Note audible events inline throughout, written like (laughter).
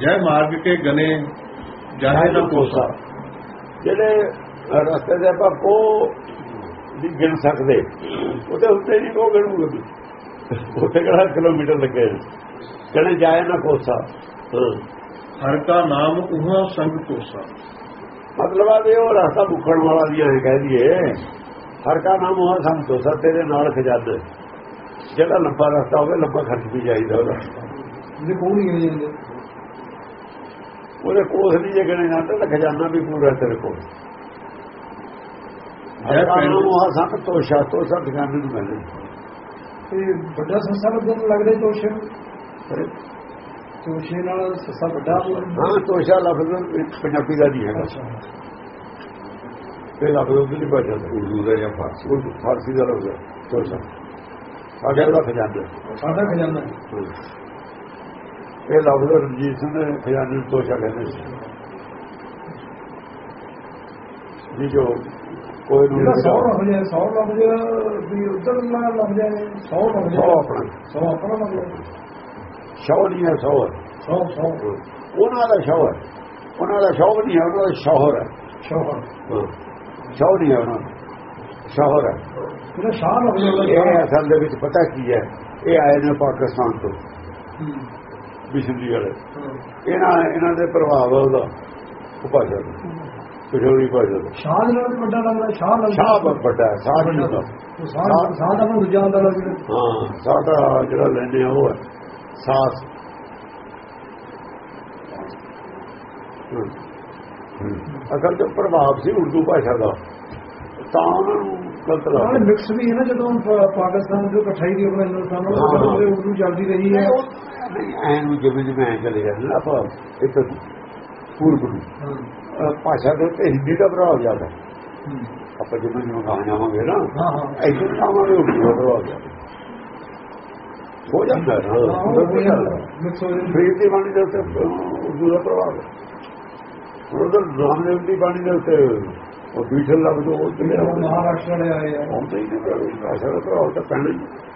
ਜੈ ਮਾਰਗ ਕੇ ਗਨੇ ਜਾਹੇ ਨਾ ਕੋਸਾ ਜਿਹੜੇ ਰਸਤੇ ਦੇ ਆਪਾਂ ਕੋ ਦੀ ਗਿਣ ਸਕਦੇ ਉਹਦੇ ਉੱਤੇ ਨਹੀਂ ਕੋ ਗਿਣੂਗੇ ਉੱਥੇ ਕਿਹੜਾ ਕਿਲੋਮੀਟਰ ਲੱਗੇ। ਕਹਿੰਦੇ ਜਾਏ ਨਾ ਕੋਸਾ ਹਾਂ। ਹਰ ਕਾ ਨਾਮ ਉਹਾਂ ਸੰਗ ਕੋਸਾ ਮਤਲਬ ਆ ਵੀ ਉਹ ਰਸਤਾ ਮੁੱਕਣ ਵਾਲਾ ਵੀ ਐ ਕਹਿ ਦਈਏ। ਹਰ ਕਾ ਨਾਮ ਉਹ ਸੰਤੋਸਾ ਤੇਰੇ ਨਾਲ ਖਜ਼ਾਨਾ। ਜਿਹੜਾ ਲੰਬਾ ਰਸਤਾ ਹੋਵੇ ਲੰਬਾ ਖਰਚ ਵੀ ਜਾਈਦਾ ਉਹਦਾ। ਜੇ ਕੋਲ ਨਹੀਂ ਗਏ ਜਾਂਦੇ ਉਹਦੇ ਕੋਸ ਨਹੀਂ ਜੇ ਗਣੇ ਜਾਂਦਾ ਤਾਂ ਖਜ਼ਾਨਾ ਵੀ ਪੂਰਾ ਤੇਰੇ ਕੋਲ। ਹਰ ਕਾ ਨਾਮ ਉਹ ਸੰਤੋਸ਼ਾ ਤੋਸ਼ਾ ਖਜ਼ਾਨੇ ਨੂੰ ਮਿਲਦੇ। ਤੇ ਵੱਡਾ ਸੰਸਾ ਲੱਗਣ ਲੱਗਦਾ ਤੋਸ਼ੇ ਨੂੰ? ਤੋਸ਼ੇ ਨਾਲ ਸੱਸਾ ਵੱਡਾ। ਹਾਂ ਤੋਸ਼ਾ ਲਫ਼ਜ਼ ਪੰਜਾਬੀ ਦਾ ਨਹੀਂ ਹੈਗਾ। ਅੱਛਾ। ਇਹ ਲਫ਼ਜ਼ ਉਹਦੀ ਬਚਦਾ ਉਰਦੂ ਦਾ ਜਾਂ ਫਾਰਸੀ ਉਹ ਫਾਰਸੀ ਦਾ ਲਫ਼ਜ਼ ਹੈ ਤੋਸ਼ਾ। ਸਾਡੇ ਦਾ ਖਜ਼ਾਨਾ ਸਾਡਾ ਖਜ਼ਾਨਾ। ਇਹ ਲਫ਼ਜ਼ ਰਣਜੀਤ ਸਿੰਘ ਨੇ ਖਜ਼ਾਨੇ ਨੂੰ ਤੋਸ਼ਾ ਕਹਿੰਦੇ ਸੀ। ਜੀ ਜੋ ਕੋਈ ਨੂੰ ਜਿਹੜਾ 100 ਲੱਗ ਜਾਏ 100 ਲੱਗ ਜਾਏ ਵੀ ਉਧਰ ਨਾ ਲੱਗ ਜਾਏ 100 ਲੱਗ ਸੌ ਆਪਣਾ। 100 ਆਪਣਾ ਲੱਗ ਜਾਏ ਸ਼ੌ ਨਹੀਂ ਹੈ ਸੌ ਹੈ। 100 100 ਉਹਨਾਂ ਦਾ ਸ਼ੌ ਹੈ। ਉਹਨਾਂ ਦਾ ਸ਼ੌ ਨਹੀਂ ਹੈ ਉਹਨਾਂ ਦਾ ਸ਼ੌਹਰ ਹੈ। ਸ਼ੋਹਰ। ਹਾਂ। ਸ਼ੌ ਨਹੀਂ ਹੈ ਉਹਨਾਂ ਸ਼ੌਹਰ ਹੈ। ਜਿਹੜਾ ਸ਼ਾਹ ਲੱਗ ਜਾਏ ਇਹ ਅਸਲ ਦੇ ਵਿੱਚ ਪਤਾ ਕੀ ਹੈ? ਇਹ ਆਏ ਨੇ ਪਾਕਿਸਤਾਨ ਤੋਂ। ਹੂੰ। ਬਿਜਲੀ ਵਾਲੇ। ਇਹਨਾਂ ਇਹਨਾਂ ਦੇ ਪ੍ਰਭਾਵ ਉਹਦਾ ਉਹ ਭਾਸ਼ਾ ਦਾ ਪਿਛੋੜੀ ਭਾਸ਼ਾ ਦਾ ਸ਼ਾਹ ਦੇ ਨਾਲ ਵੱਡਾ ਲੱਗਦਾ ਸ਼ਾਹ ਲੱਗਦਾ ਸ਼ਾਹ ਬਹੁਤ ਵੱਡਾ ਹੈ ਸਾਹ ਹੁੰਦਾ ਉਹ ਸਾਹ ਸਾਹ ਦਾ ਨੂੰ ਦੂਜਾ ਹੁੰਦਾ ਲੱਗਦਾ ਹਾਂ। ਸਾਡਾ ਜਿਹੜਾ ਲੈਂਦੇ ਆ ਉਹ ਹੈ। ਸਾਸ। ਅਸਲ ਤੇ ਪ੍ਰਭਾਵ ਸੀ ਉਰਦੂ ਭਾਸ਼ਾ ਦਾ। ਤਾਂ ਉਹਨਾਂ ਨੂੰ ਗਲਤ ਨਾਲੇ ਲੱਗਦਾ ਮਿਕਸ ਵੀ ਹੈ ਨਾ ਜਦੋਂ ਪਾਕਿਸਤਾਨ ਜੋ ਇਕੱਠਾਈ ਦੀ ਆਪਣਾ ਹਿੰਦੁਸਤਾਨ ਨਾਲ ਉਰਦੂ ਚੱਲਦੀ ਰਹੀ ਹੈ। ਐਨ ਨੂੰ ਜਿਵੇਂ ਜਿਵੇਂ ਐਂ ਚਲੇ ਜਾਂਦੇ ਨਾ ਆਪਾਂ ਇੱਕ ਪੂਰਬ ਨੂੰ। ਭਾਸ਼ਾ ਦੇ ਉੱਤੇ ਹਿੰਦੀ ਦਾ ਪ੍ਰਭਾਵ ਜ਼ਿਆਦਾ। ਹੈ। ਹੂੰ। ਆਪਾਂ ਜਿਵੇਂ ਜਿਵੇਂ ਗਾਂ ਜਾਵਾਂਗੇ ਨਾ ਐਸੇ ਉਰਦੂ ਪ੍ਰਭਾਵ ਜ਼ਿਆਦਾ। ਹੋ ਜਾਂਦਾ ਹੈ ਜਾਂਦਾ। ਹੈ। ਜਾਂਦੀ। ਫਰੀਦ ਦੀ ਬਾਣੀ ਦੇ ਉੱਤੇ ਉਰਦੂ ਦਾ ਪ੍ਰਭਾਵ ਉਧਰ ਰਾਮਦੇਵ ਦੀ ਬਾਣੀ ਦੇ ਉੱਤੇ ਉਹ ਬੀਠਲ ਲਫ਼ਜ਼ ਉਹ ਤੇ ਮਹਾਰਾਸ਼ਟਰ ਵਾਲੇ ਆਏ ਆ। ਆਉਂਦੇ ਹੀ ਨਹੀਂ ਭਾਸ਼ਾ ਦਾ ਪ੍ਰਭਾਵ ਤਾਂ ਪੈਣਾ ਹੀ।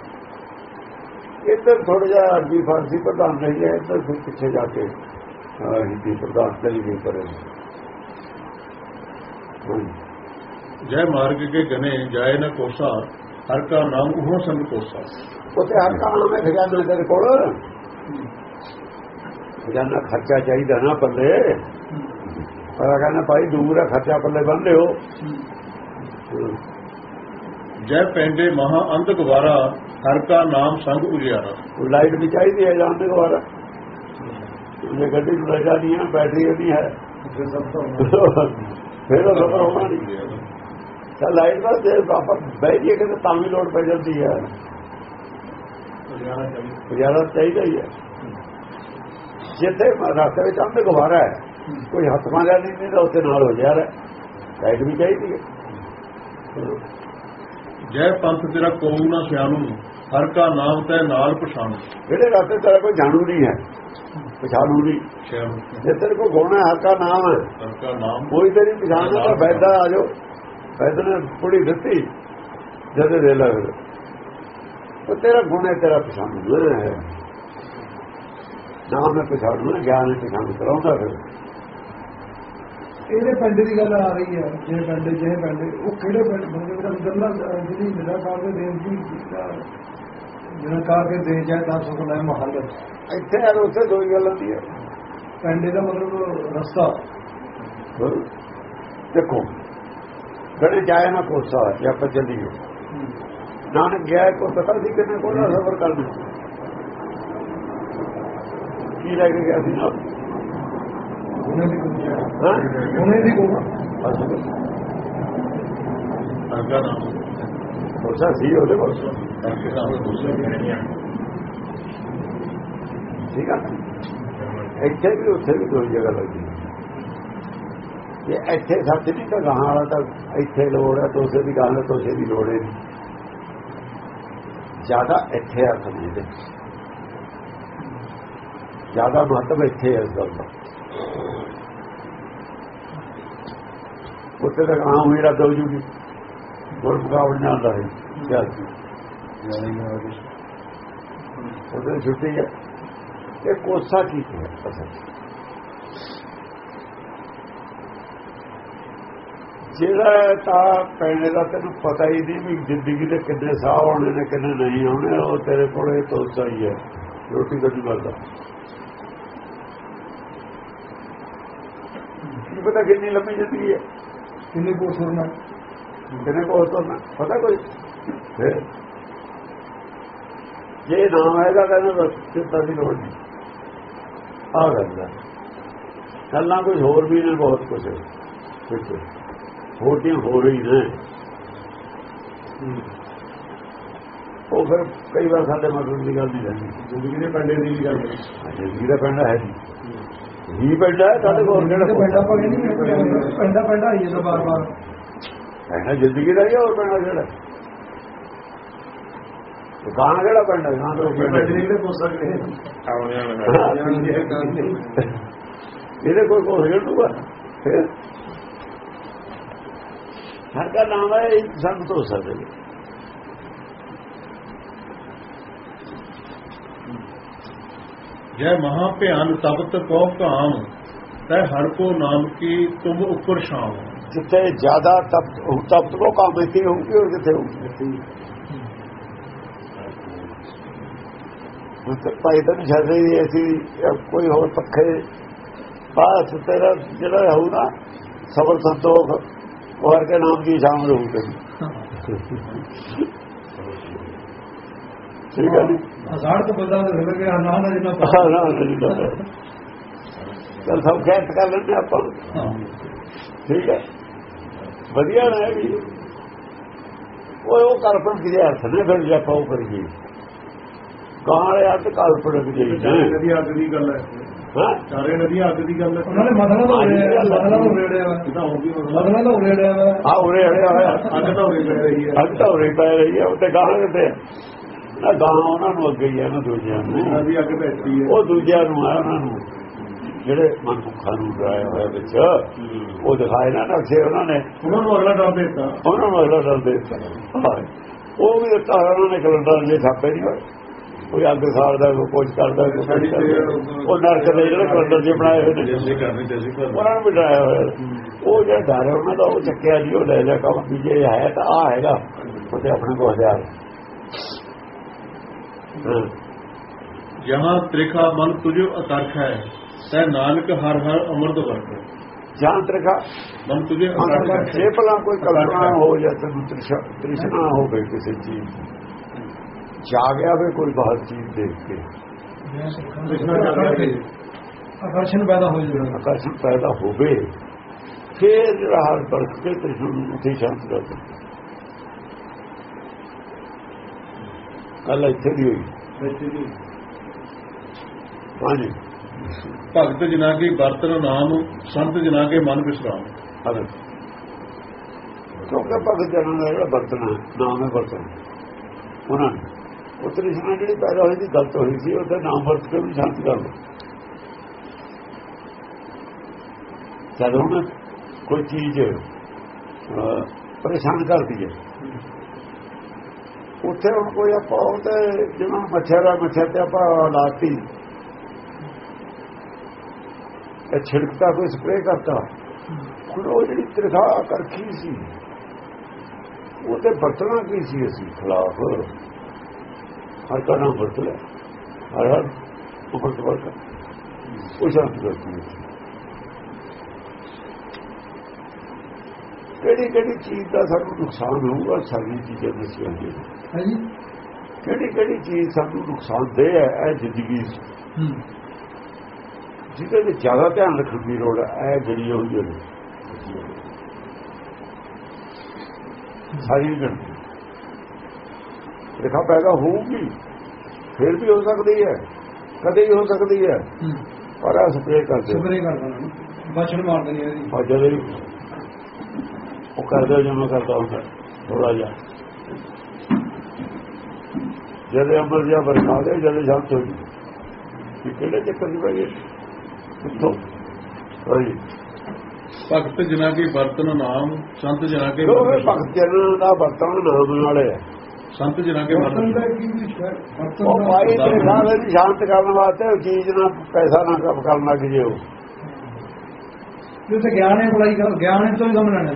ਇੱਧਰ ਥੋੜਾ ਜਿਹਾ ਅਰਬੀ ਫਾਰਸੀ ਪ੍ਰਧਾਨ ਰਹੀ ਹੈ ਇੱਧਰ ਫਿਰ ਪਿੱਛੇ ਜਾ ਕੇ ਅਹ, ਹਿੰਦੀ ਪ੍ਰਧਾਨ ਚਲੀ ਗਈ ਪਰ ਜੈ ਮਾਰਗ ਕੇ ਗਨੇ ਜਾਏ ਨਾ ਕੋਸਾ ਹਰ ਕਾ ਨਾਮ ਉਹਾਂ ਸੰਗ ਕੋਸਾ ਉੱਥੇ ਹਰ ਕੰਮ ਵਿੱਚ ਖਜ਼ਾਨਾ ਤੇਰੇ ਕੋਲ ਖਜ਼ਾਨਾ ਖਰਚਾ ਚਾਹੀਦਾ ਨਾ ਪੱਲੇ ਪਰ ਕਹਿੰਦਾ ਭਾਈ ਦੂਰ ਹੈ ਖਰਚਾ ਪੱਲੇ ਬੰਨ ਲਿਓ ਜੈ ਪੈਂਡੇ ਮਹਾ ਅੰਤ ਗਵਾਰਾ ਹਰ ਕਾ ਨਾਮ ਸੰਗ ਉਜਿਆਰਾ ਉਹ ਲਾਈਟ ਵੀ ਚਾਹੀਦੀ ਹੈ ਜਾਣ ਦੇ ਦੁਆਰਾ ਜੇ ਗੱਡੀ ਨੂੰ ਲੈ ਜਾਣੀ ਹੈ ਬੈਟਰੀ ਉਹਦੀ ਹੈ। ਫਿਰ ਸਭ ਤੋਂ (laughs) ਫਿਰ ਉਹ ਸਫਰ ਹੋਣਾ ਨਹੀਂ। ਤਾਂ ਲਾਈਟ ਦਾ ਜੇ ਆਪਾਂ ਬਹਿ ਜਾਈਏ ਕਿ ਤਾਂ ਵੀ ਲੋਡ ਪੈ ਜਾਂਦੀ ਹੈ। ਗੁਜ਼ਾਰਾ ਚਾਹੀਦਾ। ਹੀ ਹੈ। ਜਿੱਥੇ ਰਸਤੇ ਵਿੱਚ ਅੰਧ ਗੁਬਾਰਾ ਹੈ। ਕੋਈ ਹੱਥ ਮਾਰਿਆ ਨਹੀਂ ਨਹੀਂ ਤਾਂ ਉੱਥੇ ਨਾਲ ਹੋ ਜਾ ਰਿਹਾ। ਲਾਈਟ ਵੀ ਚਾਹੀਦੀ ਹੈ। ਜੈ ਪੰਥ ਤੇਰਾ ਕੋਉ ਨਾ ਸਿਆਣੂ ਹਰ ਕਾ ਨਾਮ ਤੈ ਨਾਲ ਪਛਾਣੂ। ਜਿਹੜੇ ਰਸਤੇ ਤੇਰਾ ਕੋਈ ਜਾਣੂ ਨਹੀਂ ਹੈ ਪਛਾਣੂ ਨਹੀਂ। ਸਿਆਣੂ। ਜੇ ਤੇਰੇ ਕੋਲ ਗੋਣਾ ਹੱਥ ਦਾ ਨਾਮ ਹੈ। ਹਰ ਕਾ ਨਾਮ। ਕੋਈ ਤੇਰੀ ਪਛਾਣ ਦਾ ਫਾਇਦਾ ਆ ਜਾਓ। ਫਾਇਦਾ ਨੇ ਪੁੜੀ ਦਿੱਤੀ ਜਦ ਦੇ ਲੱਗ ਉਹ ਤੇਰਾ ਗੁਣ ਹੈ ਤੇਰਾ ਪਛਾਣ ਹੈ। ਨਾਮ ਹੈ ਪਛਾਣ ਗਿਆਨ ਹੈ ਪਛਾਣ ਕਰਾਉਂਦਾ ਫਿਰ। ਇਹਦੇ ਪਿੰਡ ਦੀ ਗੱਲ ਆ ਰਹੀ ਹੈ ਜਿਹੜੇ ਪਿੰਡ ਜਿਹੜੇ ਪਿੰਡ ਉਹ ਕਿਹੜੇ ਪਿੰਡ ਬੰਦੇ ਦਾ ਗੱਲਾਂ ਜਿਹੜੀ ਨਿਰਾਕਾਰ ਦੇ ਦੇਸ਼ ਦੀ ਨਿਰਾਕਾਰ ਦੇ ਦੇਸ਼ ਹੈ ਤਾਂ ਸੁਖ ਲੈ ਮਹੱਲ ਇੱਥੇ ਯਾਰ ਉੱਥੇ ਦੋ ਹੀ ਗੱਲ ਹੁੰਦੀ ਹੈ। ਪਿੰਡ ਦਾ ਮਤਲਬ ਰਸਤਾ। ਹਾਂ। ਦੇਖੋ ਜਿਹੜੇ ਜਾਏ ਨਾ ਕੋਸਾ ਜੇ ਆਪਾਂ ਚੱਲੀਏ। ਨਾਨਕ ਗਿਆ ਕੋ ਪਤਾ ਸੀ ਕਿੰਨੇ ਕੋਲ ਸਫਰ ਕਰਨਾ ਕੀ ਲੈ ਕੇ ਗਿਆ ਸੀ ਨਾ ਉਹਨੇ ਦੀ ਬਸ ਸੀ ਉਹਦੇ ਕੋਲ ਠੀਕ ਆ? ਇੱਥੇ ਵੀ ਉੱਥੇ ਵੀ ਦੋ ਜਗ੍ਹਾ ਲੱਗੀ। ਜੇ ਇੱਥੇ ਸੱਚ ਨਹੀਂ ਤਾਂ ਗਾਹਾਂ ਵਾਲਾ ਤਾਂ ਇੱਥੇ ਲੋੜ ਹੈ ਤੋਸੇ ਦੀ ਗੱਲ ਹੈ ਤੋਸੇ ਦੀ ਲੋੜ ਹੈ ਜ਼ਿਆਦਾ ਇੱਥੇ ਆ ਸਮਝਦੇ ਜ਼ਿਆਦਾ ਮਹੱਤਵ ਇੱਥੇ ਹੈ ਇਸ ਗੱਲ ਦਾ। ਉੱਥੇ ਤੱਕ ਆਮ ਹੋਈ ਰੱਦ ਹੋ ਜੂਗੀ। ਹੋਰ ਮੁਕਾਬਲ ਨਹੀਂ ਆਉਂਦਾ ਹੈ। ਚੱਲ ਉਹਦੇ ਛੁੱਟੀ ਹੈ ਇਹ ਕੋਸਾ ਕੀ ਹੈ ਅਸਲ ਜਿਹੜਾ ਤਾਂ ਪੈਣੇ ਦਾ ਤੈਨੂੰ ਪਤਾ ਹੀ ਨਹੀਂ ਵੀ ਜ਼ਿੰਦਗੀ ਦੇ ਕਿੰਨੇ ਸਾਹ ਆਉਣੇ ਨੇ, ਕਿੰਨੇ ਨਹੀਂ ਆਉਣੇ। ਉਹ ਤੇਰੇ ਕੋਲ ਇਹ ਤੋਸਾ ਹੀ ਹੈ। ਰੋਟੀ ਦਾ ਕਰਦਾ ਕੀ ਪਤਾ ਕਿੰਨੀ ਲੰਮੀ ਜ਼ਿੰਦਗੀ ਹੈ। ਕਿੰਨੇ ਕੋ ਸੁਣਨਾ ਕਿੰਨੇ ਕੋਲ ਤੋਂ ਪਤਾ ਕੋਈ? ਫਿਰ? ਜੇ ਨਾਮ ਹੈਗਾ ਕਹਿੰਦਾ ਬਸ ਚਿੰਤਾ ਦੀ ਲੋੜ ਨਹੀਂ। ਆ ਗੱਲ ਗੱਲਾਂ ਕੁਝ ਹੋਰ ਵੀ ਨੇ ਬਹੁਤ ਕੁਝ ਹੈ। ਵਿੱਚ ਹੋਟੀਆਂ ਹੋ ਰਹੀ ਨੇ ਉਹ ਫਿਰ ਕਈ ਵਾਰ ਸਾਡੇ ਮਤਲਬ ਦੀ ਗੱਲ ਨਹੀਂ ਰਹਿੰਦੀ। ਜ਼ਿੰਦਗੀ ਦੇ ਪੰਡੇ ਦੀ ਵੀ ਗੱਲ ਹੈ। ਜ਼ਿੰਦਗੀ ਦਾ ਪਿੰਡ ਹੈ ਜੀ। ਹੀ ਹੈ? ਸਾਡੇ ਕੋਲ ਕਿਹੜਾ ਪਾ ਨਹੀਂ ਪਿੰਡਾ ਪਿੰਡਾ ਆਈ ਜਾਂਦਾ ਬਾਰ ਬਾਰ। ਹੈ ਜ਼ਿੰਦਗੀ ਦਾ ਹੀ ਹੋਰ ਹੈ ਜਿਹੜਾ? ਗਾਣਾ ਕਿਹੜਾ ਹੈ? ਗਾਣਾ ਤਾਂ। ਜਿਹੜੇ ਪੁੱਛ ਸਕਦੇ ਇਹਦੇ ਕੋਈ ਕੋਲ ਦੂਗਾ ਫਿਰ? ਹਰ ਦਾ ਨਾਮ ਹੈ ਸੰਤ ਹੋ ਸਕਦੇ ਨੇ। ਜੈ ਮਹਾ ਭਿਆਨ ਤਪਤ ਕੋ ਕਾਮ ਤੈ ਹਰ ਕੋ ਨਾਮ ਕੀ ਤੁਮ ਉੱਪਰ ਸ਼ਾਮ। ਜਿੱਥੇ ਜ਼ਿਆਦਾ ਤਪ ਤਪ ਕੋ ਕੰਮ ਇੱਥੇ ਹੋਊਗੀ ਔਰ ਕਿੱਥੇ ਹੋਊਗੀ ਭਾਈ ਤਾਂ ਰਹੀ ਅਸੀਂ ਕੋਈ ਹੋਰ ਪੱਖੇ ਬਾਤ ਤੇਰਾ ਜਿਹੜਾ ਹੋਊ ਨਾ ਸਬਰ ਸੰਤੋਖ ਹੋਰ ਕੇ ਨਾਮ ਦੀ ਸ਼ਾਮ ਰਹੂ ਤੈਨੂੰ ਠੀਕ ਹੈ ਜੀ। ਹਜ਼ਾਰ ਤੋਂ ਬੰਦਾ ਲੱਗ ਗਿਆ ਨਾ ਨਾ ਜਿੰਨਾ ਪਾ ਹਾਂ ਨਾ ਨਹੀਂ ਲੱਗਦਾ ਚਲ ਸਭ ਖੈਰ ਕਰ ਲੈਂਦੇ ਆਪਾਂ। ਠੀਕ ਹੈ। ਵਧੀਆ ਨਾ ਇਹ ਵੀ। ਉਹ ਉਹ ਕਲਪਨ ਕਿਹਦੇ ਹੱਥ ਨੇ ਫਿਰ ਜੇ ਆਪਾਂ ਉਹ ਕਰੀਏ। ਕਾਲੇ ਹੱਥ ਕਲਪਨ ਜਿਹੀ ਚਾਰੇ ਨੇ ਨਦੀ ਅੱਗ ਦੀ ਗੱਲ ਹੈ। ਹਾਂ? ਚਾਰੇ ਨਦੀ ਅੱਗ ਦੀ ਗੱਲ ਹੈ। ਉਹਨਾਂ ਨੇ ਮਦਨਾ ਤੋਂ ਉਰੇੜਿਆ ਮਦਨਾ ਤੋਂ ਉਰੇੜਿਆ। ਇਹ ਤਾਂ ਹੋ ਤੋਂ ਉਰੇੜਿਆ ਆ ਉਰੇ ਅੜਿਆ ਹੋਇਆ। ਅੱਗ ਤਾਂ ਹੋਈ ਪੈ ਰਹੀ ਹੈ। ਅੱਗ ਤਾਂ ਉਰੇ ਪੈ ਰਹੀ ਹੈ ਉੱਤੇ ਗਾਹਾਂ ਕਿਤੇ ਨਾ ਗਾਹਾਂ ਉਹਨਾਂ ਨੂੰ ਅੱਗੇ ਹੀ ਆ ਨਾ ਦੂਜਿਆਂ ਨੂੰ। ਨਦੀ ਅੱਗ ਇੱਥੇ ਹੀ ਉਹ ਦੂਜਿਆਂ ਨੂੰ ਆ ਉਹਨਾਂ ਨੂੰ। ਜਿਹੜੇ ਮਨੁੱਖਾਂ ਨੂੰ ਡਰਾਇਆ ਹੋਇਆ ਵਿੱਚ ਉਹ ਦਿਖਾਏ ਨਾ ਨਕਸ਼ੇ ਉਹਨਾਂ ਨੇ ਉਹਨਾਂ ਨੂੰ ਅਗਲਾ ਡਰ ਦੇ ਦਿੱਤਾ। ਉਹਨਾਂ ਨੂੰ ਅਗਲਾ ਡਰ ਦੇ ਦਿੱਤਾ। ਉਹ ਵੀ ਹੋਇਆ ਉਹਨਾਂ ਨੇ ਕੈਲੰਡਰ ਜੇ ਛਾਪੇ ਨਹੀਂ ਹੋਏ। ਕੋਈ ਅੱਗ ਸਾੜਦਾ ਕੋਈ ਕੁਝ ਕਰਦਾ। ਉਹ ਨਰਕ ਦੇ ਜਿਹੜੇ ਕੈਲੰਡਰ ਜੇ ਬਣਾਏ ਹੋਏ ਨੇ। ਉਹਨਾਂ ਨੂੰ ਵੀ ਡਰਾਇਆ ਹੋਇਆ। ਉਹ ਜਿਹੜਾ ਡਰ ਹੈ ਉਹਨਾਂ ਦਾ ਉਹ ਚੱਕਿਆ ਜੀ ਉਹ ਲੈ ਲਿਆ ਕੰਮ। ਵੀ ਜੇ ਹੈ ਤਾਂ ਆ ਹੈਗਾ। ਉਹਦੇ ਆਪਣੇ ਕੋਲ ਹਜ਼ਾਰ ਜਹਾਂ ਤ੍ਰਿਖਾ ਮਨ ਤੁਝੋ ਅਤਰਖ ਹੈ ਤੈ ਨਾਨਕ ਹਰ ਹਰ ਅਮਰਤ ਵਰਤ। ਜਾਂ ਤ੍ਰਿਖਾ ਮਨ ਤੁਝੇ ਅਤਰਖ ਹੈ। ਜੇ ਭਲਾ ਕੋਈ ਕਲਪਨਾ ਹੋ ਜਾਂ ਤੈਨੂੰ ਤ੍ਰਿਸ਼ਾ ਤ੍ਰਿਸ਼ਨਾ ਹੋਵੇ ਕਿਸੇ ਚੀਜ਼ ਜਾਗਿਆ ਵੇ ਕੋਈ ਬਾਹਰ ਚੀਜ਼ ਦੇਖ ਕੇ। ਆਕਰਸ਼ਣ ਪੈਦਾ ਹੋ ਜਾਂਦਾ ਆਕਰਸ਼ਣ ਪੈਦਾ ਹੋਵੇ ਫਿਰ ਜਿਹੜਾ ਹਰ ਬਰਖ ਕੇ ਤ੍ਰਿਸ਼ਨਾ ਨੂੰ ਉੱਥੇ ਸ਼ਾਂਤ ਕਰ ਕੱਲ ਇੱਥੇ ਦੀ ਹੋਈ। ਹਾਂਜੀ। ਭਗਤ ਜਨਾ ਕੀ ਵਰਤਨ ਨਾਮ ਸੰਤ ਜਨਾ ਕੇ ਮਨ ਵਿਸਰਾਮ। ਹਲੇ ਕਿਉਂਕਿ ਭਗਤ ਜਨਾਂ ਦਾ ਜਿਹੜਾ ਵਰਤਣਾ ਹੈ, ਨਾਮ ਹੈ ਵਰਤਣਾ। ਉਹਨਾਂ ਨੇ। ਉਹ ਤ੍ਰਿਸ਼ਨਾ ਜਿਹੜੀ ਪੈਦਾ ਹੋਈ ਸੀ ਗਲਤ ਹੋਈ ਸੀ ਉਹਦਾ ਨਾਮ ਵਰਤ ਕੇ ਵੀ ਸ਼ਾਂਤ ਕਰ ਲਓ ਜਦੋਂ ਕੋਈ ਚੀਜ਼ ਪਰੇਸ਼ਾਨ ਕਰਦੀ ਹੈ ਉੱਥੇ ਹੁਣ ਕੋਈ ਆਪਾਂ ਉਹਦੇ ਜਿਵੇਂ ਮੱਛਰ ਆ ਮੱਛਰ ਤੇ ਆਪਾਂ ਲਾਤੀ। ਇਹ ਛਿੜਕਤਾ ਕੋਈ ਸਪਰੇਅ ਕਰਤਾ। ਹੁਣ ਉਹ ਜਿਹੜੀ ਤ੍ਰਿਖਾ ਕਰਖੀ ਸੀ ਉਹਦੇ ਵਰਤਣਾ ਕੀ ਸੀ ਅਸੀਂ ਖਿਲਾਫ? ਹਰ ਤਰ੍ਹਾਂ ਨਾਮ ਵਰਤ ਲਿਆ। ਹਰ ਹਰ ਉਪਰ ਤੋਂ ਵਰਤ ਉਹ ਸ਼ਾਂਤ ਕਰਤੀ ਸੀ ਕਿਹੜੀ ਕਿਹੜੀ ਚੀਜ਼ ਦਾ ਸਾਨੂੰ ਨੁਕਸਾਨ ਹੋਊਗਾ ਸਾਰੀ ਚੀਜ਼ਾਂ ਦੱਸੀਆਂ ਹੈ ਜੀ ਕਿਹੜੀ ਕਿਹੜੀ ਚੀਜ਼ ਸਾਨੂੰ ਨੁਕਸਾਨਦੇਹ ਹੈ ਇਹ ਜ਼ਿੰਦਗੀ ਹੂੰ। ਜਿਹਦੇ ਤੇ ਜ਼ਿਆਦਾ ਧਿਆਨ ਰੱਖਣ ਦੀ ਲੋੜ ਹੈ ਇਹ ਜਿਹੜੀ ਹੋਈ ਹੈ। ਸਾਰੀ ਗਣ ਰੇਖਾ ਪੈਦਾ ਹੋਊਗੀ ਫਿਰ ਵੀ ਹੋ ਸਕਦੀ ਹੈ ਕਦੇ ਵੀ ਹੋ ਸਕਦੀ ਹੈ। ਹੂੰ। ਪਰ ਆ ਸਪਰੇ ਕਰਦੇ ਸੁਪਰੇ ਕਰ ਦੇਣਾ ਬਚਣ ਮਾਰ ਦੇਣੀ ਇਹਦੀ। ਆ ਜਦੋਂ ਹੀ ਉਹ ਕਰਦਾ ਜਿਵੇਂ ਕਰਦਾ ਹੁੰਦਾ ਥੋੜਾ ਜਿਹਾ। ਜਦੋਂ ਅਮਰ ਜਿਹਾ ਵਰਖਾ ਦੇ ਜਦੋਂ ਸ਼ਾਂਤ ਹੋ ਕਿ ਕਿਹੜੇ ਚੱਕਰ ਦੀ ਪੈ ਗਏ? ਕਿੱਥੋਂ? ਹਾਂਜੀ ਭਗਤ ਜਨਾ ਕੀ ਵਰਤਨ ਨਾਮ ਸੰਤ ਜਨਾ ਕੇ ਜੋ ਵਿਸਰਾਮ। ਭਗਤ ਜਨਾਂ ਦਾ ਵਰਤਣ ਨਾਮ ਨਾਲ ਹੈ? ਸੰਤ ਜਨਾ ਕੇ ਵਰਤਨ ਦਾ ਵਿਸਰਾਮ। ਕੀ ਵਿਸ਼ਾ ਵਰਤਨ ਉਹ ਦਾ ਪਾਈ ਤੇ ਸਾਰੇ ਸ਼ਾਂਤ ਕਰਨ ਵਾਸਤੇ ਉਹ ਚੀਜ਼ ਨਾਲ ਪੈਸਾ ਨਾ ਕੰਮ ਕਰਨ ਲੱਗ ਜਿਓ ਤੇ ਉੱਥੇ ਗਿਆਨ ਨੇ ਬੁਲਾਈ ਕਰ ਗਿਆਨ ਨੇ ਤੋਂ ਹੀ ਕੰਮ ਲੈਣਾ।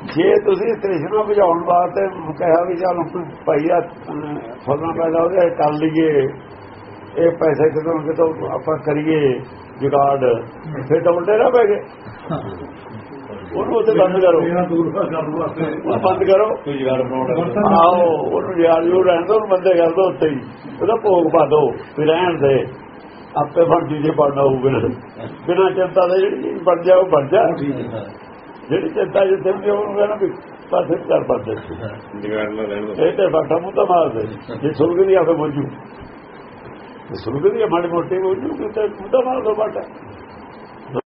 ਜੇ ਤੁਸੀਂ ਤ੍ਰਿਸ਼ਨਾ ਬੁਝਾਉਣ ਵਾਸਤੇ ਕਿਹਾ ਵੀ ਚੱਲ ਭਾਈ ਆ ਫਲਣਾ ਪੈਦਾ ਉਹਦੇ ਕਰ ਲਈਏ ਇਹ ਪੈਸੇ ਕਿਤੋਂ ਕਿਤੋਂ ਆਪਾਂ ਕਰੀਏ ਜੁਗਾੜ ਫਿਰ ਤਾਂ ਉਲਟੇ ਨਾ ਪੈ ਗਏ। ਉਹਨੂੰ ਉੱਥੇ ਬੰਦ ਕਰੋ। ਬੰਦ ਕਰੋ। ਆਓ ਉਹਨੂੰ ਯਾਰ ਨੂੰ ਰਹਿਣ ਦੋ ਬੰਦੇ ਕਰ ਦੋ ਉੱਤੇ ਹੀ। ਉਹਦਾ ਭੋਗ ਪਾ ਦੋ ਵੀ ਰਹਿਣ ਦੇ। ਆਪੇ ਬਣ ਜੂ ਜੇ ਬਣਨਾ ਹੋਊਗਾ ਬਿਨਾਂ। ਚਿੰਤਾ ਦੇ ਜਿਹੜੀ ਬਣ ਜਾ ਉਹ ਬਣ ਜਾ। ਹੈ। ਜਿਹੜੀ ਚਿੰਤਾ ਜਿੱਥੇ ਵੀ ਉਹਨੂੰ ਕਹਿਣਾ ਵੀ ਪਾਸੇ ਕਰ ਪਾਦੇ ਇਹ ਤੇ ਬਾਟਾ ਮੂੰਹ ਤਾਂ ਮਾਰ ਦੇ। ਜੇ ਸੁਰਗ ਦੀ ਆਪੇ ਮੋਜੂ ਸੁਰਗ ਦੀ ਮਾੜੀ ਮੋਟੀ ਮੋਜੂ ਤੇ ਮੂੰਹ ਤਾਂ ਮਾਰ ਦੋ ਬਾਟਾ।